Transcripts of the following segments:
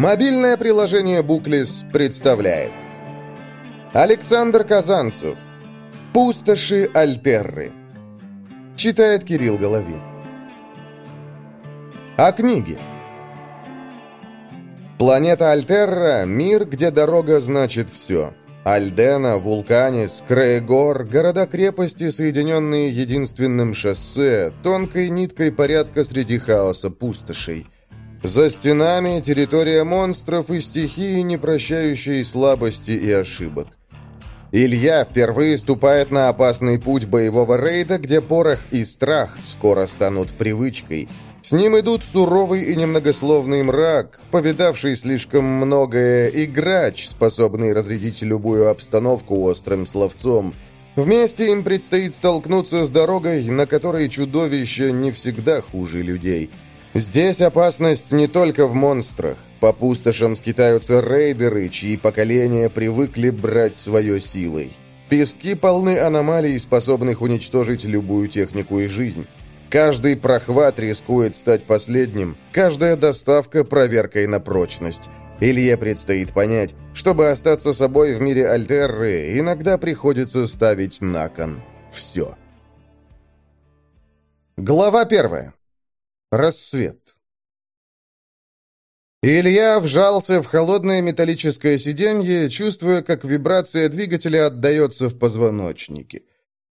Мобильное приложение «Буклис» представляет Александр Казанцев. «Пустоши Альтерры» Читает Кирилл Головин. О книге. Планета Альтерра – мир, где дорога значит все. Альдена, Вулканис, Крейгор – города-крепости, соединенные единственным шоссе, тонкой ниткой порядка среди хаоса пустошей – за стенами территория монстров и стихии, не прощающие слабости и ошибок. Илья впервые ступает на опасный путь боевого рейда, где порох и страх скоро станут привычкой. С ним идут суровый и немногословный мрак, повидавший слишком многое, и грач, способный разрядить любую обстановку острым словцом. Вместе им предстоит столкнуться с дорогой, на которой чудовища не всегда хуже людей – Здесь опасность не только в монстрах. По пустошам скитаются рейдеры, чьи поколения привыкли брать свое силой. Пески полны аномалий, способных уничтожить любую технику и жизнь. Каждый прохват рискует стать последним, каждая доставка – проверкой на прочность. Илье предстоит понять, чтобы остаться собой в мире Альтерры, иногда приходится ставить на кон все. Глава первая. Рассвет. Илья вжался в холодное металлическое сиденье, чувствуя, как вибрация двигателя отдается в позвоночнике.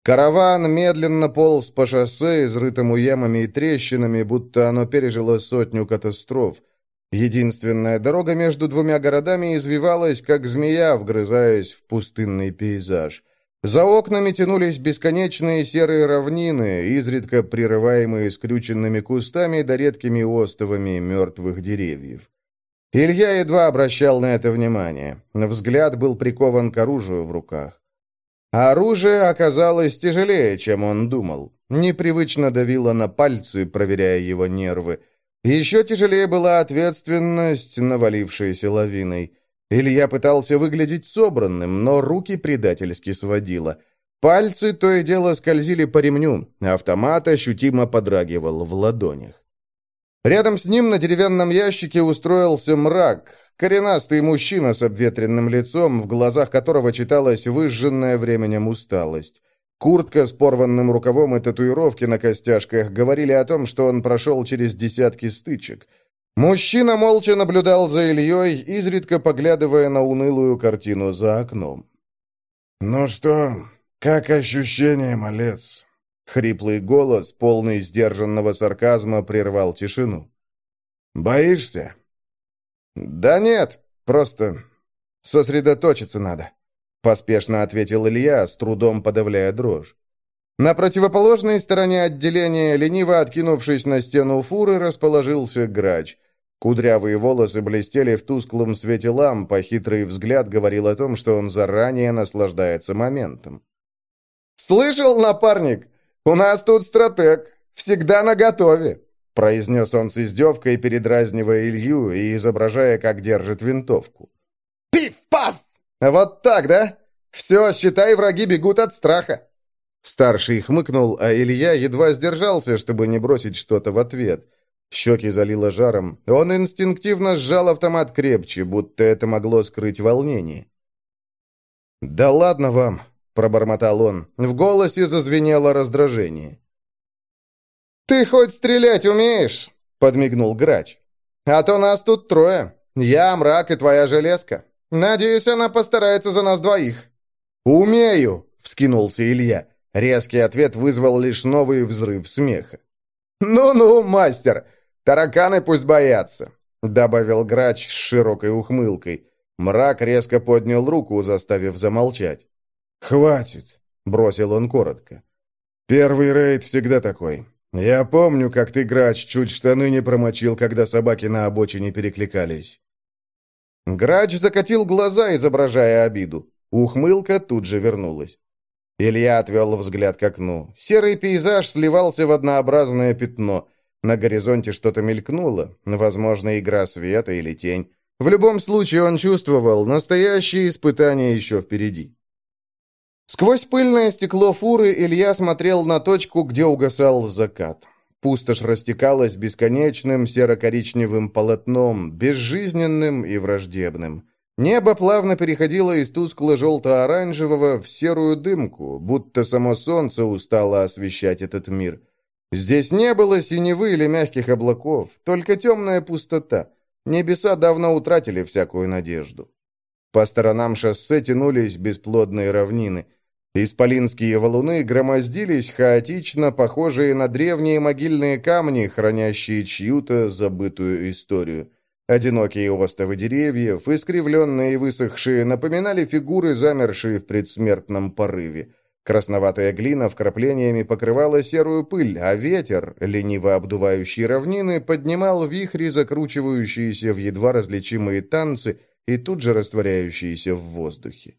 Караван медленно полз по шоссе, изрытому ямами и трещинами, будто оно пережило сотню катастроф. Единственная дорога между двумя городами извивалась, как змея, вгрызаясь в пустынный пейзаж. За окнами тянулись бесконечные серые равнины, изредка прерываемые скрюченными кустами да редкими остовами мертвых деревьев. Илья едва обращал на это внимание. Взгляд был прикован к оружию в руках. Оружие оказалось тяжелее, чем он думал. Непривычно давило на пальцы, проверяя его нервы. Еще тяжелее была ответственность, навалившаяся лавиной. Илья пытался выглядеть собранным, но руки предательски сводило. Пальцы то и дело скользили по ремню, автомат ощутимо подрагивал в ладонях. Рядом с ним на деревянном ящике устроился мрак, коренастый мужчина с обветренным лицом, в глазах которого читалась выжженная временем усталость. Куртка с порванным рукавом и татуировки на костяшках говорили о том, что он прошел через десятки стычек – Мужчина молча наблюдал за Ильей, изредка поглядывая на унылую картину за окном. «Ну что, как ощущение, малец?» Хриплый голос, полный сдержанного сарказма, прервал тишину. «Боишься?» «Да нет, просто сосредоточиться надо», — поспешно ответил Илья, с трудом подавляя дрожь. На противоположной стороне отделения, лениво откинувшись на стену фуры, расположился грач. Кудрявые волосы блестели в тусклом свете ламп, а хитрый взгляд говорил о том, что он заранее наслаждается моментом. «Слышал, напарник? У нас тут стратег. Всегда наготове!» произнес он с издевкой, передразнивая Илью и изображая, как держит винтовку. «Пиф-паф! Вот так, да? Все, считай, враги бегут от страха!» Старший хмыкнул, а Илья едва сдержался, чтобы не бросить что-то в ответ. Щеки залило жаром. Он инстинктивно сжал автомат крепче, будто это могло скрыть волнение. «Да ладно вам!» — пробормотал он. В голосе зазвенело раздражение. «Ты хоть стрелять умеешь?» — подмигнул грач. «А то нас тут трое. Я, мрак и твоя железка. Надеюсь, она постарается за нас двоих». «Умею!» — вскинулся Илья. Резкий ответ вызвал лишь новый взрыв смеха. «Ну-ну, мастер, тараканы пусть боятся», — добавил грач с широкой ухмылкой. Мрак резко поднял руку, заставив замолчать. «Хватит», — бросил он коротко. «Первый рейд всегда такой. Я помню, как ты, грач, чуть штаны не промочил, когда собаки на обочине перекликались». Грач закатил глаза, изображая обиду. Ухмылка тут же вернулась. Илья отвел взгляд к окну. Серый пейзаж сливался в однообразное пятно. На горизонте что-то мелькнуло, возможно, игра света или тень. В любом случае он чувствовал, настоящее испытание еще впереди. Сквозь пыльное стекло фуры Илья смотрел на точку, где угасал закат. Пустошь растекалась бесконечным серо-коричневым полотном, безжизненным и враждебным. Небо плавно переходило из тускло-желто-оранжевого в серую дымку, будто само солнце устало освещать этот мир. Здесь не было синевы или мягких облаков, только темная пустота. Небеса давно утратили всякую надежду. По сторонам шоссе тянулись бесплодные равнины. Исполинские валуны громоздились хаотично, похожие на древние могильные камни, хранящие чью-то забытую историю. Одинокие остовы деревьев, искривленные и высохшие, напоминали фигуры, замершие в предсмертном порыве. Красноватая глина вкраплениями покрывала серую пыль, а ветер, лениво обдувающий равнины, поднимал вихри, закручивающиеся в едва различимые танцы и тут же растворяющиеся в воздухе.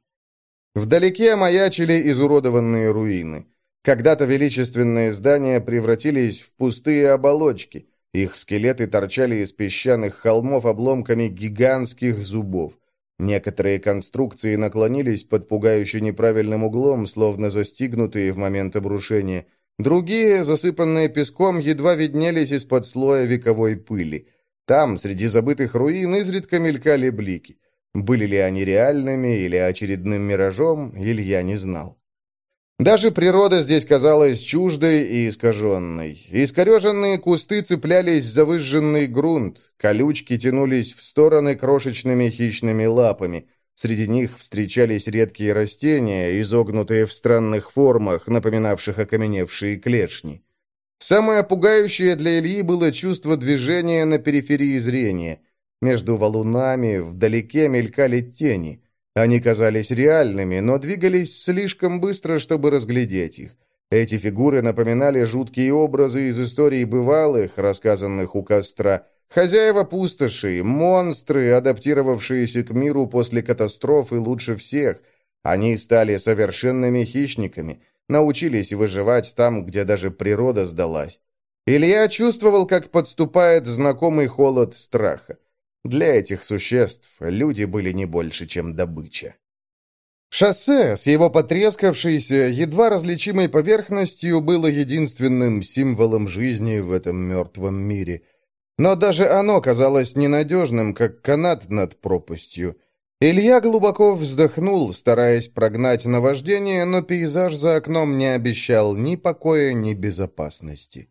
Вдалеке маячили изуродованные руины. Когда-то величественные здания превратились в пустые оболочки – их скелеты торчали из песчаных холмов обломками гигантских зубов. Некоторые конструкции наклонились под пугающе неправильным углом, словно застигнутые в момент обрушения. Другие, засыпанные песком, едва виднелись из-под слоя вековой пыли. Там, среди забытых руин, изредка мелькали блики. Были ли они реальными или очередным миражом, Илья не знал. Даже природа здесь казалась чуждой и искаженной. Искореженные кусты цеплялись за выжженный грунт, колючки тянулись в стороны крошечными хищными лапами. Среди них встречались редкие растения, изогнутые в странных формах, напоминавших окаменевшие клешни. Самое пугающее для Ильи было чувство движения на периферии зрения. Между валунами вдалеке мелькали тени – они казались реальными, но двигались слишком быстро, чтобы разглядеть их. Эти фигуры напоминали жуткие образы из историй бывалых, рассказанных у костра. Хозяева пустоши, монстры, адаптировавшиеся к миру после катастрофы лучше всех. Они стали совершенными хищниками, научились выживать там, где даже природа сдалась. Илья чувствовал, как подступает знакомый холод страха. Для этих существ люди были не больше, чем добыча. Шоссе с его потрескавшейся, едва различимой поверхностью было единственным символом жизни в этом мертвом мире. Но даже оно казалось ненадежным, как канат над пропастью. Илья глубоко вздохнул, стараясь прогнать наваждение, но пейзаж за окном не обещал ни покоя, ни безопасности.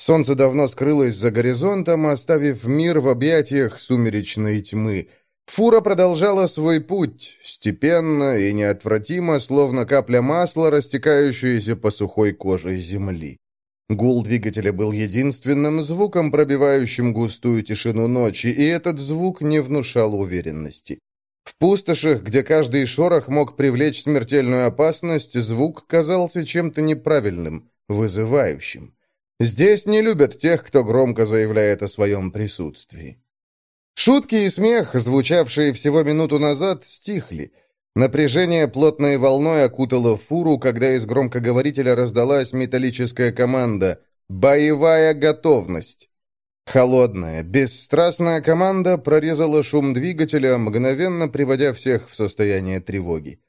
Солнце давно скрылось за горизонтом, оставив мир в объятиях сумеречной тьмы. Фура продолжала свой путь, степенно и неотвратимо, словно капля масла, растекающаяся по сухой коже земли. Гул двигателя был единственным звуком, пробивающим густую тишину ночи, и этот звук не внушал уверенности. В пустошах, где каждый шорох мог привлечь смертельную опасность, звук казался чем-то неправильным, вызывающим. Здесь не любят тех, кто громко заявляет о своем присутствии. Шутки и смех, звучавшие всего минуту назад, стихли. Напряжение плотной волной окутало фуру, когда из громкоговорителя раздалась металлическая команда «Боевая готовность». Холодная, бесстрастная команда прорезала шум двигателя, мгновенно приводя всех в состояние тревоги.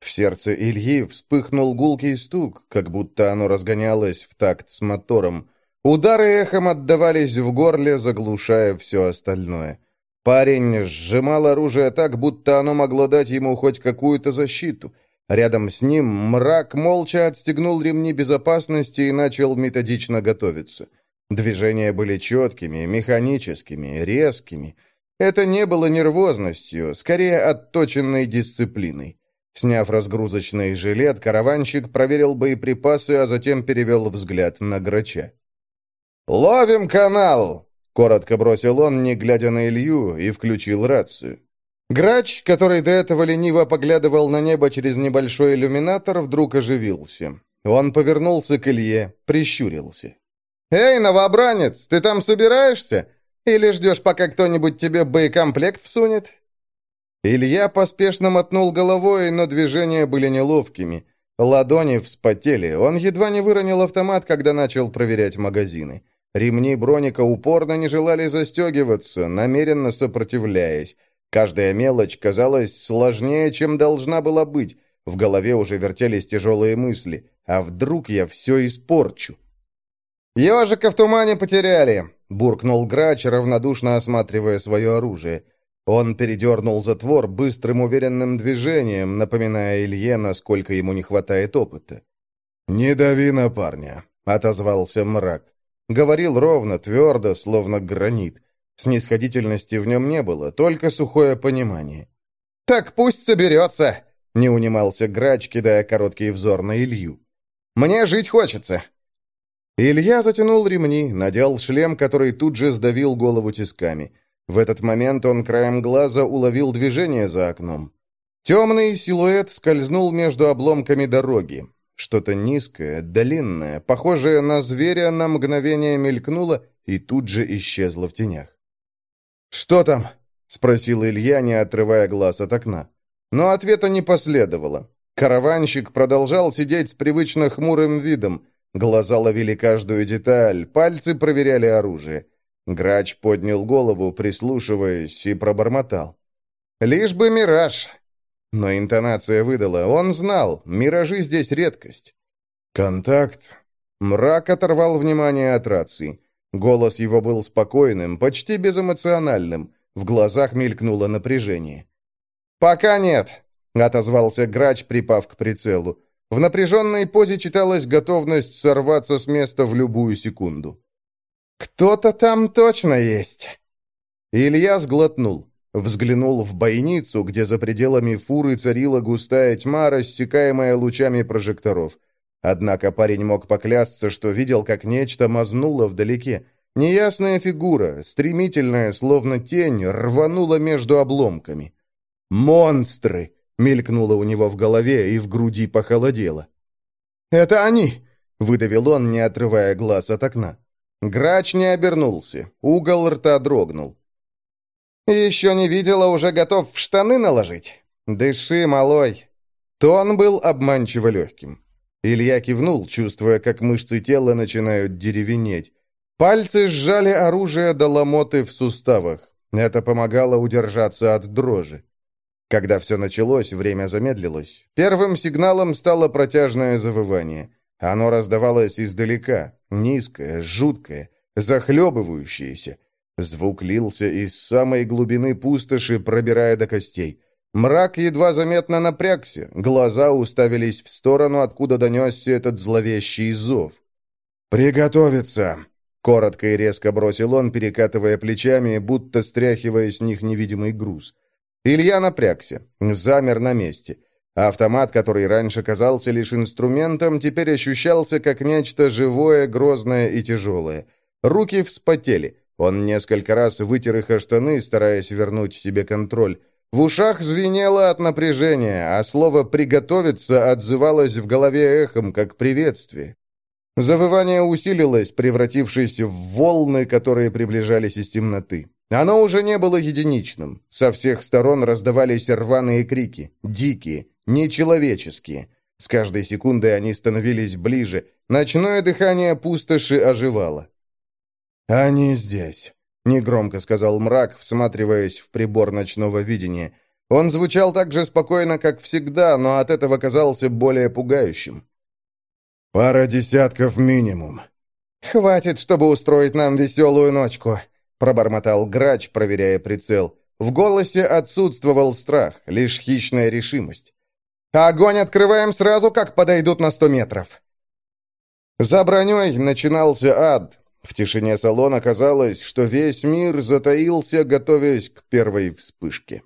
В сердце Ильи вспыхнул гулкий стук, как будто оно разгонялось в такт с мотором. Удары эхом отдавались в горле, заглушая все остальное. Парень сжимал оружие так, будто оно могло дать ему хоть какую-то защиту. Рядом с ним мрак молча отстегнул ремни безопасности и начал методично готовиться. Движения были четкими, механическими, резкими. Это не было нервозностью, скорее отточенной дисциплиной. Сняв разгрузочный жилет, караванщик проверил боеприпасы, а затем перевел взгляд на грача. «Ловим канал!» — коротко бросил он, не глядя на Илью, и включил рацию. Грач, который до этого лениво поглядывал на небо через небольшой иллюминатор, вдруг оживился. Он повернулся к Илье, прищурился. «Эй, новобранец, ты там собираешься? Или ждешь, пока кто-нибудь тебе боекомплект всунет?» Илья поспешно мотнул головой, но движения были неловкими. Ладони вспотели. Он едва не выронил автомат, когда начал проверять магазины. Ремни броника упорно не желали застегиваться, намеренно сопротивляясь. Каждая мелочь казалась сложнее, чем должна была быть. В голове уже вертелись тяжелые мысли. А вдруг я все испорчу? «Ежика в тумане потеряли!» — буркнул грач, равнодушно осматривая свое оружие. Он передернул затвор быстрым уверенным движением, напоминая Илье, насколько ему не хватает опыта. «Не дави на парня», — отозвался мрак. Говорил ровно, твердо, словно гранит. Снисходительности в нем не было, только сухое понимание. «Так пусть соберется!» — не унимался грач, кидая короткий взор на Илью. «Мне жить хочется!» Илья затянул ремни, надел шлем, который тут же сдавил голову тисками — в этот момент он краем глаза уловил движение за окном. Темный силуэт скользнул между обломками дороги. Что-то низкое, длинное, похожее на зверя, на мгновение мелькнуло и тут же исчезло в тенях. «Что там?» — спросил Илья, не отрывая глаз от окна. Но ответа не последовало. Караванщик продолжал сидеть с привычно хмурым видом. Глаза ловили каждую деталь, пальцы проверяли оружие. Грач поднял голову, прислушиваясь, и пробормотал. «Лишь бы мираж!» Но интонация выдала. Он знал, миражи здесь редкость. «Контакт!» Мрак оторвал внимание от рации. Голос его был спокойным, почти безэмоциональным. В глазах мелькнуло напряжение. «Пока нет», — отозвался грач, припав к прицелу. В напряженной позе читалась готовность сорваться с места в любую секунду. «Кто-то там точно есть!» Илья сглотнул, взглянул в бойницу, где за пределами фуры царила густая тьма, рассекаемая лучами прожекторов. Однако парень мог поклясться, что видел, как нечто мазнуло вдалеке. Неясная фигура, стремительная, словно тень, рванула между обломками. «Монстры!» — мелькнуло у него в голове и в груди похолодело. «Это они!» — выдавил он, не отрывая глаз от окна. Грач не обернулся. Угол рта дрогнул. «Еще не видела, уже готов в штаны наложить? Дыши, малой!» Тон был обманчиво легким. Илья кивнул, чувствуя, как мышцы тела начинают деревенеть. Пальцы сжали оружие до ломоты в суставах. Это помогало удержаться от дрожи. Когда все началось, время замедлилось. Первым сигналом стало протяжное завывание. Оно раздавалось издалека, низкое, жуткое, захлебывающееся. Звук лился из самой глубины пустоши, пробирая до костей. Мрак едва заметно напрягся, глаза уставились в сторону, откуда донесся этот зловещий зов. «Приготовиться!» — коротко и резко бросил он, перекатывая плечами, будто стряхивая с них невидимый груз. Илья напрягся, замер на месте. Автомат, который раньше казался лишь инструментом, теперь ощущался как нечто живое, грозное и тяжелое. Руки вспотели. Он несколько раз вытер их о штаны, стараясь вернуть себе контроль. В ушах звенело от напряжения, а слово «приготовиться» отзывалось в голове эхом, как приветствие. Завывание усилилось, превратившись в волны, которые приближались из темноты. Оно уже не было единичным. Со всех сторон раздавались рваные крики, дикие, нечеловеческие. С каждой секундой они становились ближе. Ночное дыхание пустоши оживало. «Они здесь», — негромко сказал мрак, всматриваясь в прибор ночного видения. Он звучал так же спокойно, как всегда, но от этого казался более пугающим. «Пара десятков минимум». «Хватит, чтобы устроить нам веселую ночку», — пробормотал грач, проверяя прицел. В голосе отсутствовал страх, лишь хищная решимость. Огонь открываем сразу, как подойдут на сто метров. За броней начинался ад. В тишине салона казалось, что весь мир затаился, готовясь к первой вспышке.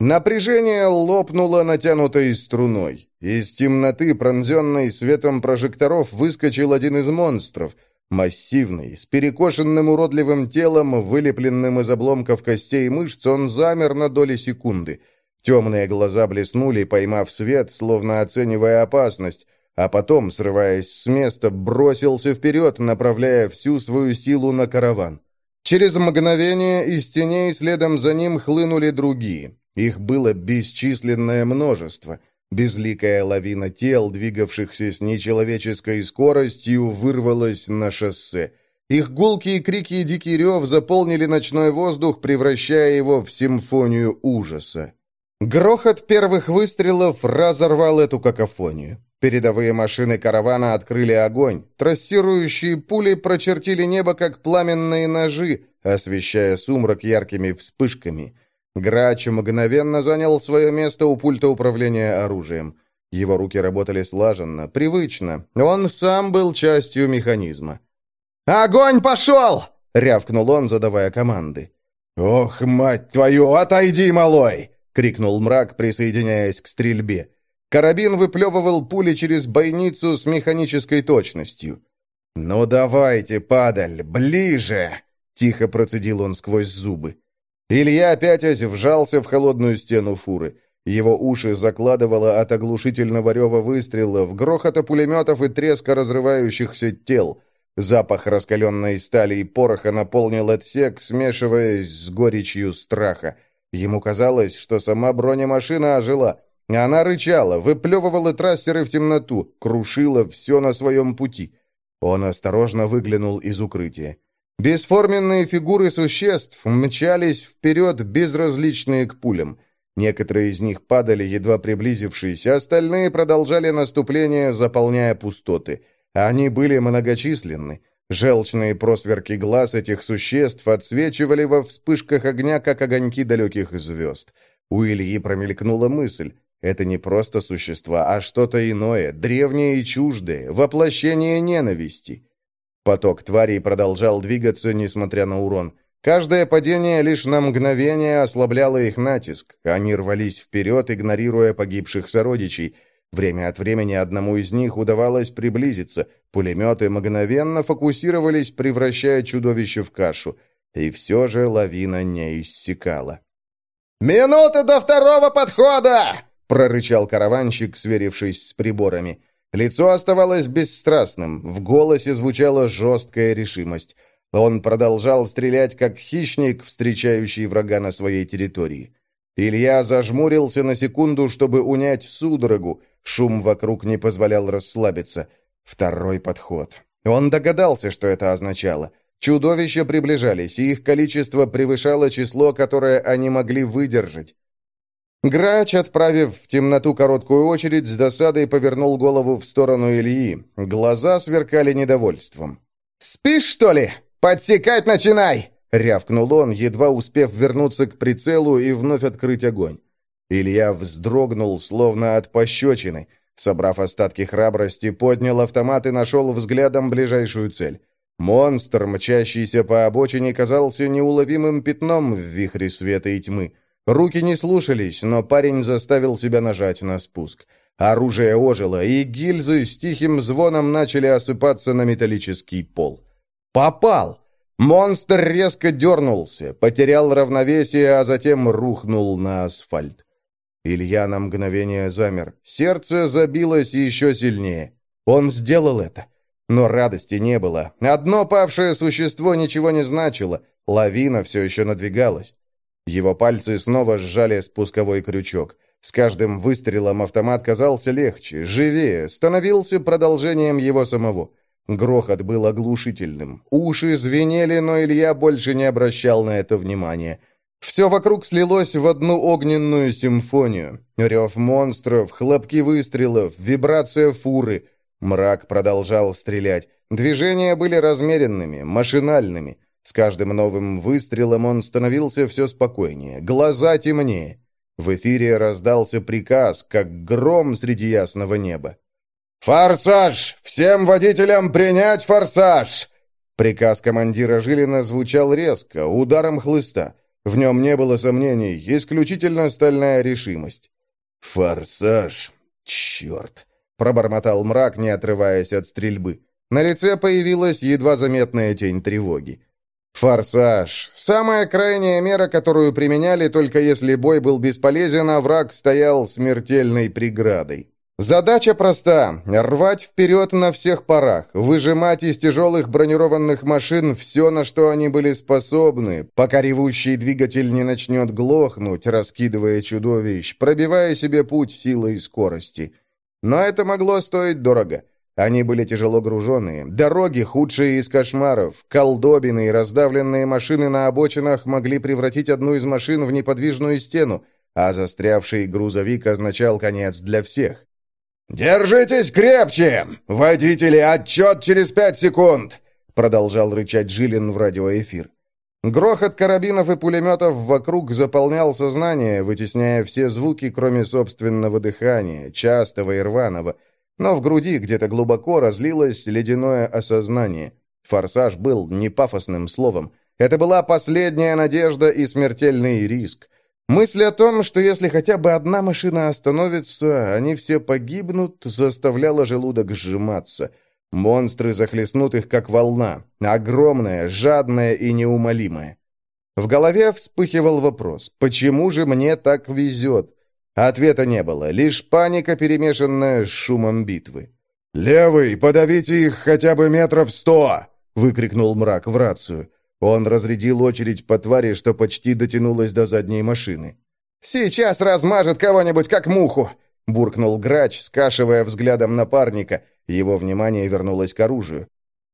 Напряжение лопнуло натянутой струной. Из темноты, пронзенной светом прожекторов, выскочил один из монстров. Массивный, с перекошенным уродливым телом, вылепленным из обломков костей и мышц, он замер на доли секунды — Темные глаза блеснули, поймав свет, словно оценивая опасность, а потом, срываясь с места, бросился вперед, направляя всю свою силу на караван. Через мгновение из теней следом за ним хлынули другие. Их было бесчисленное множество. Безликая лавина тел, двигавшихся с нечеловеческой скоростью, вырвалась на шоссе. Их гулкие крики и дикий рев заполнили ночной воздух, превращая его в симфонию ужаса. Грохот первых выстрелов разорвал эту какофонию. Передовые машины каравана открыли огонь. Трассирующие пули прочертили небо, как пламенные ножи, освещая сумрак яркими вспышками. Грач мгновенно занял свое место у пульта управления оружием. Его руки работали слаженно, привычно. Он сам был частью механизма. «Огонь пошел!» — рявкнул он, задавая команды. «Ох, мать твою, отойди, малой!» — крикнул мрак, присоединяясь к стрельбе. Карабин выплевывал пули через бойницу с механической точностью. «Ну давайте, падаль, ближе!» — тихо процедил он сквозь зубы. Илья, опять вжался в холодную стену фуры. Его уши закладывало от оглушительного рева выстрелов, грохота пулеметов и треска разрывающихся тел. Запах раскаленной стали и пороха наполнил отсек, смешиваясь с горечью страха. Ему казалось, что сама бронемашина ожила — она рычала, выплевывала трассеры в темноту, крушила все на своем пути. Он осторожно выглянул из укрытия. Бесформенные фигуры существ мчались вперед, безразличные к пулям. Некоторые из них падали, едва приблизившись, остальные продолжали наступление, заполняя пустоты. Они были многочисленны. Желчные просверки глаз этих существ отсвечивали во вспышках огня, как огоньки далеких звезд. У Ильи промелькнула мысль. Это не просто существа, а что-то иное, древнее и чуждое, воплощение ненависти. Поток тварей продолжал двигаться, несмотря на урон. Каждое падение лишь на мгновение ослабляло их натиск. Они рвались вперед, игнорируя погибших сородичей. Время от времени одному из них удавалось приблизиться. Пулеметы мгновенно фокусировались, превращая чудовище в кашу. И все же лавина не иссякала. «Минута до второго подхода!» прорычал караванщик, сверившись с приборами. Лицо оставалось бесстрастным, в голосе звучала жесткая решимость. Он продолжал стрелять, как хищник, встречающий врага на своей территории. Илья зажмурился на секунду, чтобы унять судорогу. Шум вокруг не позволял расслабиться. Второй подход. Он догадался, что это означало. Чудовища приближались, и их количество превышало число, которое они могли выдержать. Грач, отправив в темноту короткую очередь, с досадой повернул голову в сторону Ильи. Глаза сверкали недовольством. «Спишь, что ли? Подсекать начинай!» — рявкнул он, едва успев вернуться к прицелу и вновь открыть огонь. Илья вздрогнул, словно от пощечины. Собрав остатки храбрости, поднял автомат и нашел взглядом ближайшую цель. Монстр, мчащийся по обочине, казался неуловимым пятном в вихре света и тьмы. Руки не слушались, но парень заставил себя нажать на спуск. Оружие ожило, и гильзы с тихим звоном начали осыпаться на металлический пол. «Попал!» Монстр резко дернулся, потерял равновесие, а затем рухнул на асфальт. Илья на мгновение замер. Сердце забилось еще сильнее. Он сделал это. Но радости не было. Одно павшее существо ничего не значило. Лавина все еще надвигалась. Его пальцы снова сжали спусковой крючок. С каждым выстрелом автомат казался легче, живее, становился продолжением его самого. Грохот был оглушительным. Уши звенели, но Илья больше не обращал на это внимания. Все вокруг слилось в одну огненную симфонию. Рев монстров, хлопки выстрелов, вибрация фуры. Мрак продолжал стрелять. Движения были размеренными, машинальными. С каждым новым выстрелом он становился все спокойнее, глаза темнее. В эфире раздался приказ, как гром среди ясного неба. «Форсаж! Всем водителям принять форсаж!» Приказ командира Жилина звучал резко, ударом хлыста. В нем не было сомнений, исключительно стальная решимость. «Форсаж! Черт!» — пробормотал мрак, не отрываясь от стрельбы. На лице появилась едва заметная тень тревоги. Форсаж. Самая крайняя мера, которую применяли, только если бой был бесполезен, а враг стоял смертельной преградой. Задача проста – рвать вперед на всех парах, выжимать из тяжелых бронированных машин все, на что они были способны, пока ревущий двигатель не начнет глохнуть, раскидывая чудовищ, пробивая себе путь силой и скорости. Но это могло стоить дорого – они были тяжело груженные, дороги худшие из кошмаров, колдобины и раздавленные машины на обочинах могли превратить одну из машин в неподвижную стену, а застрявший грузовик означал конец для всех. «Держитесь крепче! Водители, отчет через пять секунд!» продолжал рычать Жилин в радиоэфир. Грохот карабинов и пулеметов вокруг заполнял сознание, вытесняя все звуки, кроме собственного дыхания, частого и рваного. Но в груди где-то глубоко разлилось ледяное осознание. Форсаж был не пафосным словом. Это была последняя надежда и смертельный риск. Мысль о том, что если хотя бы одна машина остановится, они все погибнут, заставляла желудок сжиматься. Монстры захлестнут их, как волна. Огромная, жадная и неумолимая. В голове вспыхивал вопрос, почему же мне так везет? Ответа не было, лишь паника, перемешанная с шумом битвы. «Левый, подавите их хотя бы метров сто!» — выкрикнул мрак в рацию. Он разрядил очередь по твари, что почти дотянулась до задней машины. «Сейчас размажет кого-нибудь, как муху!» — буркнул грач, скашивая взглядом напарника. Его внимание вернулось к оружию.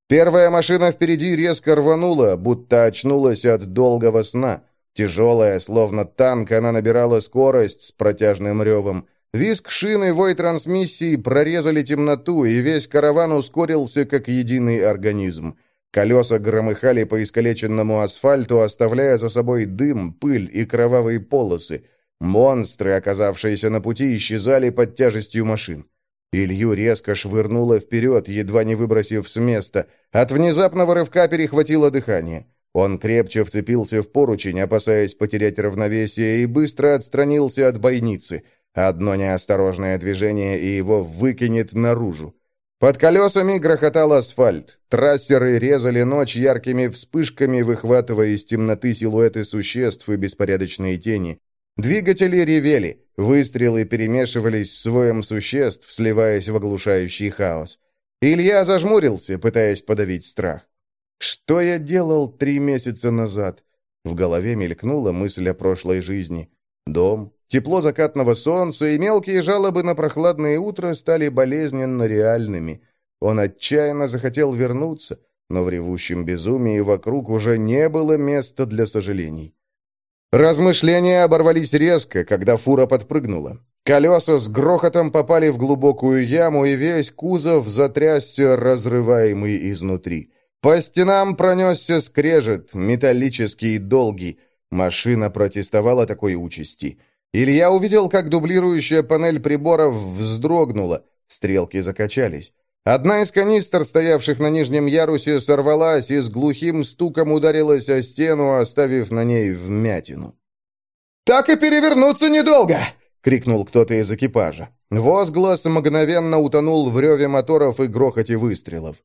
Первая машина впереди резко рванула, будто очнулась от долгого сна. Тяжелая, словно танк, она набирала скорость с протяжным ревом. Виск шины, вой трансмиссии прорезали темноту, и весь караван ускорился, как единый организм. Колеса громыхали по искалеченному асфальту, оставляя за собой дым, пыль и кровавые полосы. Монстры, оказавшиеся на пути, исчезали под тяжестью машин. Илью резко швырнуло вперед, едва не выбросив с места. От внезапного рывка перехватило дыхание. Он крепче вцепился в поручень, опасаясь потерять равновесие, и быстро отстранился от бойницы. Одно неосторожное движение, и его выкинет наружу. Под колесами грохотал асфальт. Трассеры резали ночь яркими вспышками, выхватывая из темноты силуэты существ и беспорядочные тени. Двигатели ревели, выстрелы перемешивались с воем существ, сливаясь в оглушающий хаос. Илья зажмурился, пытаясь подавить страх. «Что я делал три месяца назад?» В голове мелькнула мысль о прошлой жизни. Дом, Тепло закатного солнца и мелкие жалобы на прохладное утро стали болезненно реальными. Он отчаянно захотел вернуться, но в ревущем безумии вокруг уже не было места для сожалений. Размышления оборвались резко, когда фура подпрыгнула. Колеса с грохотом попали в глубокую яму, и весь кузов затрясся, разрываемый изнутри. По стенам пронесся скрежет, металлический и долгий. Машина протестовала такой участи. Илья увидел, как дублирующая панель приборов вздрогнула, стрелки закачались. Одна из канистр, стоявших на нижнем ярусе, сорвалась и с глухим стуком ударилась о стену, оставив на ней вмятину. «Так и перевернуться недолго!» — крикнул кто-то из экипажа. Возглас мгновенно утонул в реве моторов и грохоте выстрелов.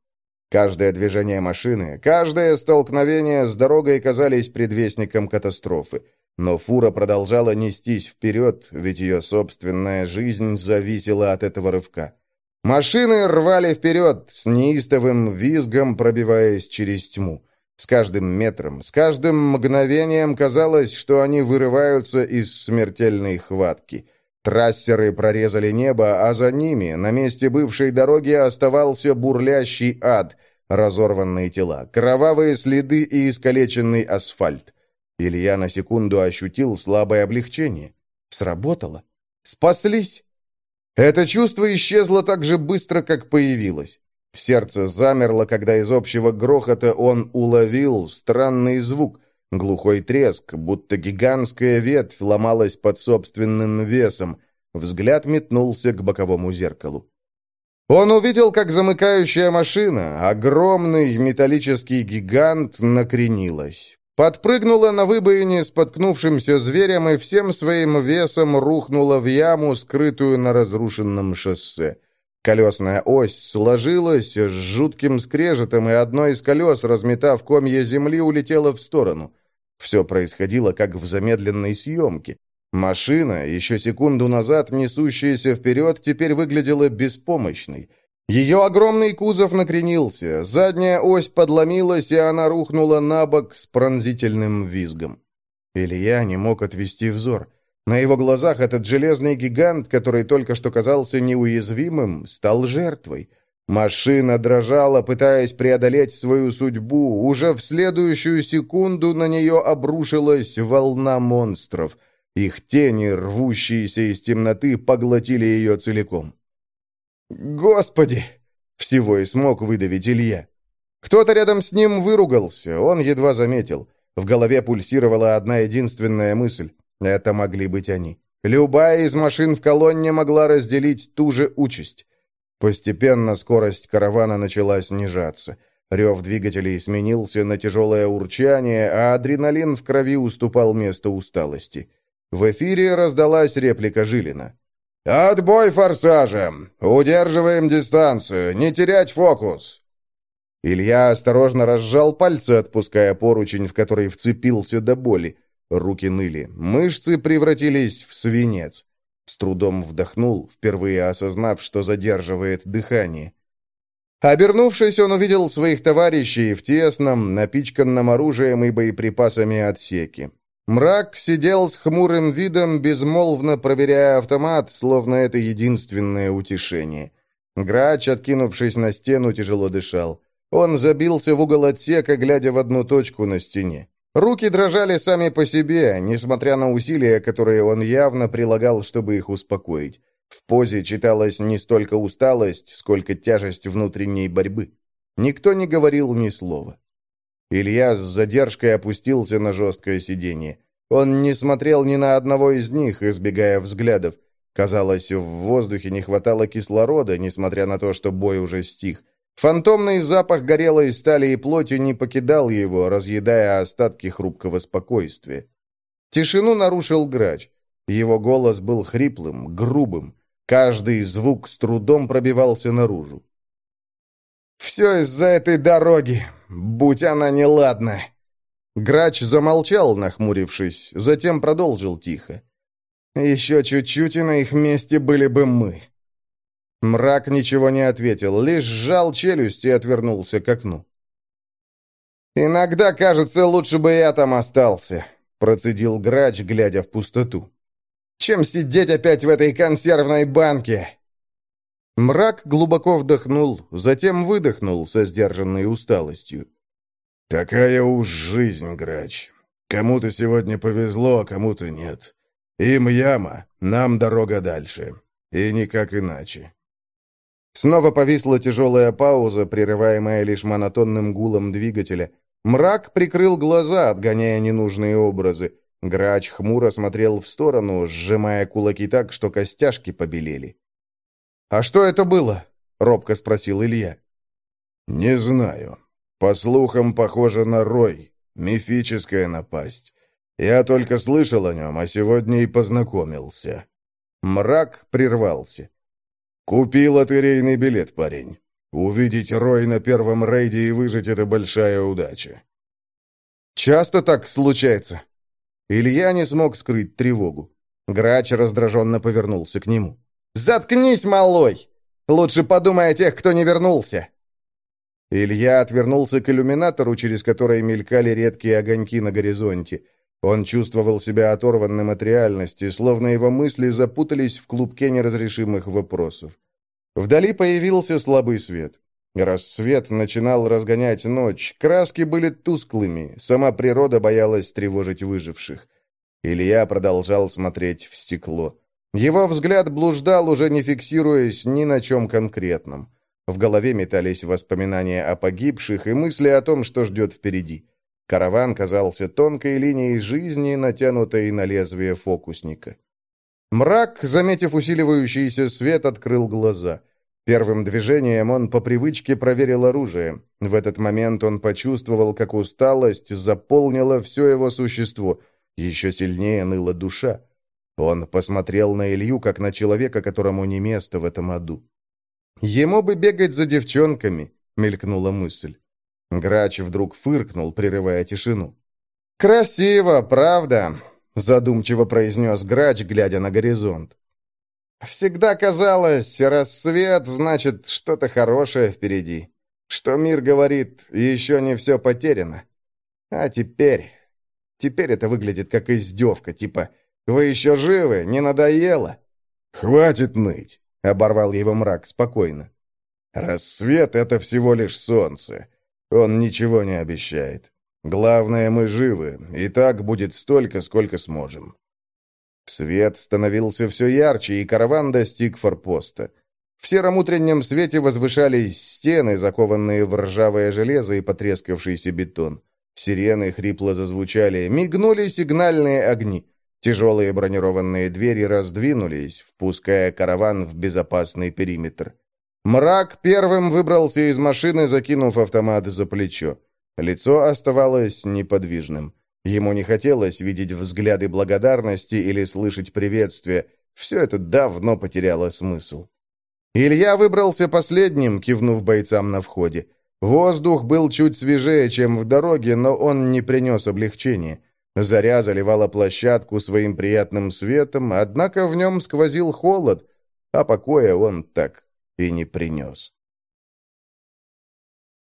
Каждое движение машины, каждое столкновение с дорогой казались предвестником катастрофы. Но фура продолжала нестись вперед, ведь ее собственная жизнь зависела от этого рывка. Машины рвали вперед, с неистовым визгом пробиваясь через тьму. С каждым метром, с каждым мгновением казалось, что они вырываются из смертельной хватки. Трассеры прорезали небо, а за ними, на месте бывшей дороги, оставался бурлящий ад, разорванные тела, кровавые следы и искалеченный асфальт. Илья на секунду ощутил слабое облегчение. Сработало. Спаслись. Это чувство исчезло так же быстро, как появилось. Сердце замерло, когда из общего грохота он уловил странный звук, глухой треск, будто гигантская ветвь ломалась под собственным весом. Взгляд метнулся к боковому зеркалу. Он увидел, как замыкающая машина, огромный металлический гигант, накренилась. Подпрыгнула на выбоине споткнувшимся зверем и всем своим весом рухнула в яму, скрытую на разрушенном шоссе. Колесная ось сложилась с жутким скрежетом, и одно из колес, разметав комья земли, улетело в сторону. Все происходило, как в замедленной съемке. Машина, еще секунду назад несущаяся вперед, теперь выглядела беспомощной — ее огромный кузов накренился, задняя ось подломилась, и она рухнула на бок с пронзительным визгом. Илья не мог отвести взор. На его глазах этот железный гигант, который только что казался неуязвимым, стал жертвой. Машина дрожала, пытаясь преодолеть свою судьбу. Уже в следующую секунду на нее обрушилась волна монстров. Их тени, рвущиеся из темноты, поглотили ее целиком. «Господи!» — всего и смог выдавить Илья. Кто-то рядом с ним выругался, он едва заметил. В голове пульсировала одна единственная мысль. Это могли быть они. Любая из машин в колонне могла разделить ту же участь. Постепенно скорость каравана начала снижаться. Рев двигателей сменился на тяжелое урчание, а адреналин в крови уступал место усталости. В эфире раздалась реплика Жилина. «Отбой форсажем! Удерживаем дистанцию! Не терять фокус!» Илья осторожно разжал пальцы, отпуская поручень, в который вцепился до боли. Руки ныли, мышцы превратились в свинец. С трудом вдохнул, впервые осознав, что задерживает дыхание. Обернувшись, он увидел своих товарищей в тесном, напичканном оружием и боеприпасами отсеке. Мрак сидел с хмурым видом, безмолвно проверяя автомат, словно это единственное утешение. Грач, откинувшись на стену, тяжело дышал. Он забился в угол отсека, глядя в одну точку на стене. Руки дрожали сами по себе, несмотря на усилия, которые он явно прилагал, чтобы их успокоить. В позе читалась не столько усталость, сколько тяжесть внутренней борьбы. Никто не говорил ни слова. Илья с задержкой опустился на жесткое сиденье. Он не смотрел ни на одного из них, избегая взглядов. Казалось, в воздухе не хватало кислорода, несмотря на то, что бой уже стих. Фантомный запах горелой стали и плоти не покидал его, разъедая остатки хрупкого спокойствия. Тишину нарушил грач. Его голос был хриплым, грубым. Каждый звук с трудом пробивался наружу. «Все из-за этой дороги, будь она неладна!» Грач замолчал, нахмурившись, затем продолжил тихо. «Еще чуть-чуть, и на их месте были бы мы. Мрак ничего не ответил, лишь сжал челюсть и отвернулся к окну. «Иногда, кажется, лучше бы я там остался», — процедил грач, глядя в пустоту. «Чем сидеть опять в этой консервной банке?» Мрак глубоко вдохнул, затем выдохнул со сдержанной усталостью. «Такая уж жизнь, грач. Кому-то сегодня повезло, а кому-то нет. Им яма, нам дорога дальше. И никак иначе». Снова повисла тяжелая пауза, прерываемая лишь монотонным гулом двигателя. Мрак прикрыл глаза, отгоняя ненужные образы. Грач хмуро смотрел в сторону, сжимая кулаки так, что костяшки побелели. «А что это было?» — робко спросил Илья. «Не знаю. По слухам, похоже на рой. Мифическая напасть. Я только слышал о нем, а сегодня и познакомился». Мрак прервался. «Купи лотерейный билет, парень. Увидеть Рой на первом рейде и выжить — это большая удача». «Часто так случается?» Илья не смог скрыть тревогу. Грач раздраженно повернулся к нему. «Заткнись, малой! Лучше подумай о тех, кто не вернулся!» Илья отвернулся к иллюминатору, через который мелькали редкие огоньки на горизонте. Он чувствовал себя оторванным от реальности, словно его мысли запутались в клубке неразрешимых вопросов. Вдали появился слабый свет. Рассвет начинал разгонять ночь, краски были тусклыми, сама природа боялась тревожить выживших. Илья продолжал смотреть в стекло. Его взгляд блуждал, уже не фиксируясь ни на чем конкретном. В голове метались воспоминания о погибших и мысли о том, что ждет впереди. Караван казался тонкой линией жизни, натянутой на лезвие фокусника. Мрак, заметив усиливающийся свет, открыл глаза. Первым движением он по привычке проверил оружие. В этот момент он почувствовал, как усталость заполнила все его существо. Еще сильнее ныла душа. Он посмотрел на Илью, как на человека, которому не место в этом аду. «Ему бы бегать за девчонками», — мелькнула мысль. Грач вдруг фыркнул, прерывая тишину. «Красиво, правда?» — задумчиво произнес Грач, глядя на горизонт. «Всегда казалось, рассвет значит что-то хорошее впереди. Что мир говорит, еще не все потеряно. А теперь... Теперь это выглядит как издевка, типа «Вы еще живы? Не надоело?» «Хватит ныть!» — оборвал его мрак спокойно. «Рассвет — это всего лишь солнце. Он ничего не обещает. Главное, мы живы, и так будет столько, сколько сможем. Свет становился все ярче, и караван достиг форпоста. В сером утреннем свете возвышались стены, закованные в ржавое железо и потрескавшийся бетон. Сирены хрипло зазвучали, мигнули сигнальные огни. Тяжелые бронированные двери раздвинулись, впуская караван в безопасный периметр. Мрак первым выбрался из машины, закинув автомат за плечо. Лицо оставалось неподвижным. Ему не хотелось видеть взгляды благодарности или слышать приветствия. Все это давно потеряло смысл. Илья выбрался последним, кивнув бойцам на входе. Воздух был чуть свежее, чем в дороге, но он не принес облегчения. Заря заливала площадку своим приятным светом, однако в нем сквозил холод, а покоя он так и не принес.